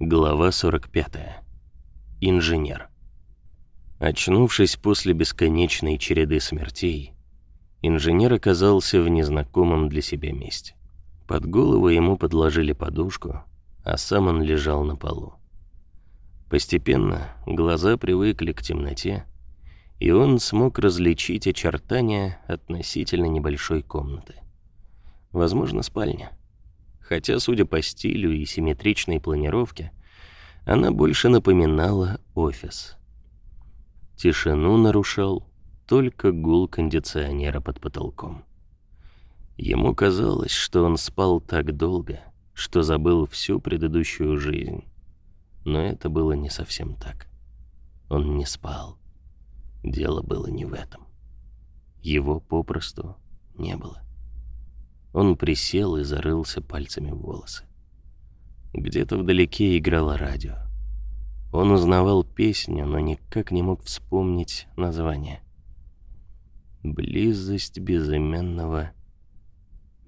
Глава 45. Инженер. Очнувшись после бесконечной череды смертей, инженер оказался в незнакомом для себя месте. Под голову ему подложили подушку, а сам он лежал на полу. Постепенно глаза привыкли к темноте, и он смог различить очертания относительно небольшой комнаты. Возможно, спальня хотя, судя по стилю и симметричной планировке, она больше напоминала офис. Тишину нарушал только гул кондиционера под потолком. Ему казалось, что он спал так долго, что забыл всю предыдущую жизнь. Но это было не совсем так. Он не спал. Дело было не в этом. Его попросту не было. Он присел и зарылся пальцами в волосы. Где-то вдалеке играло радио. Он узнавал песню, но никак не мог вспомнить название. Близость безымянного.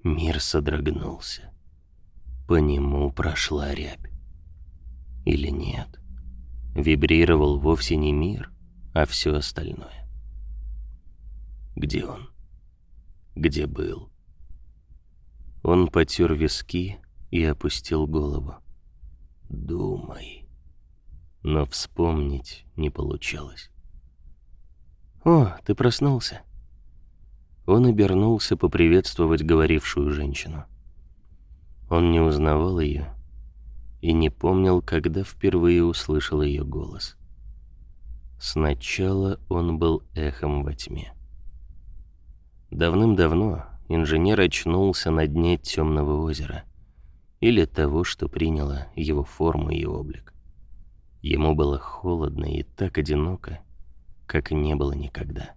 Мир содрогнулся. По нему прошла рябь. Или нет? Вибрировал вовсе не мир, а все остальное. Где он? Где был? Он потер виски и опустил голову. «Думай». Но вспомнить не получалось. «О, ты проснулся». Он обернулся поприветствовать говорившую женщину. Он не узнавал ее и не помнил, когда впервые услышал ее голос. Сначала он был эхом во тьме. Давным-давно, инженер очнулся на дне темного озера или того, что приняло его форму и облик. Ему было холодно и так одиноко, как не было никогда.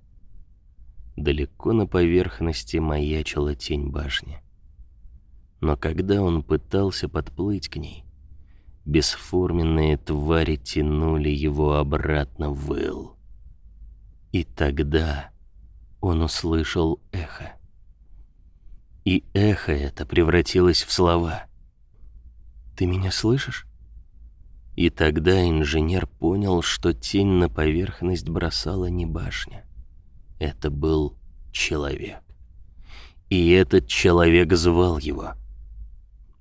Далеко на поверхности маячила тень башни. Но когда он пытался подплыть к ней, бесформенные твари тянули его обратно в ил. И тогда он услышал эхо и эхо это превратилось в слова. «Ты меня слышишь?» И тогда инженер понял, что тень на поверхность бросала не башня. Это был человек. И этот человек звал его.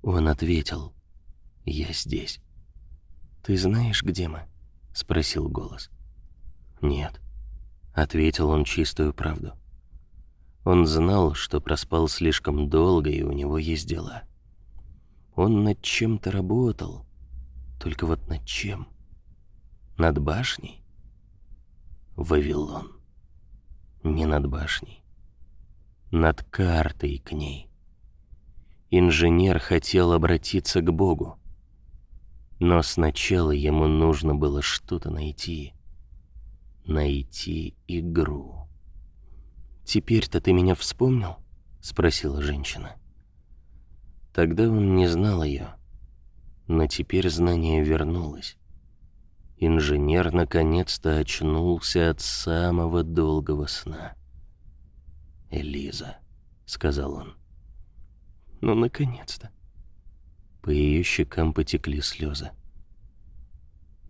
Он ответил, «Я здесь». «Ты знаешь, где мы?» — спросил голос. «Нет», — ответил он чистую правду. Он знал, что проспал слишком долго, и у него есть дела. Он над чем-то работал. Только вот над чем? Над башней? Вавилон. Не над башней. Над картой к ней. Инженер хотел обратиться к Богу. Но сначала ему нужно было что-то найти. Найти игру. «Теперь-то ты меня вспомнил?» — спросила женщина. Тогда он не знал ее, но теперь знание вернулось. Инженер наконец-то очнулся от самого долгого сна. «Элиза», — сказал он. «Ну, наконец-то». По ее щекам потекли слезы.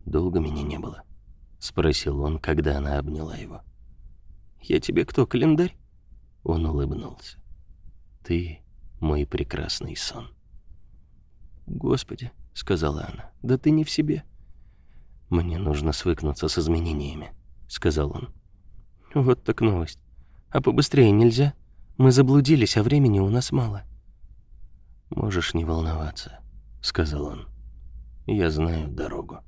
«Долго меня не было?» — спросил он, когда она обняла его. Я тебе кто, календарь?» Он улыбнулся. «Ты мой прекрасный сон». «Господи», — сказала она, — «да ты не в себе». «Мне нужно свыкнуться с изменениями», — сказал он. «Вот так новость. А побыстрее нельзя? Мы заблудились, а времени у нас мало». «Можешь не волноваться», — сказал он. «Я знаю дорогу».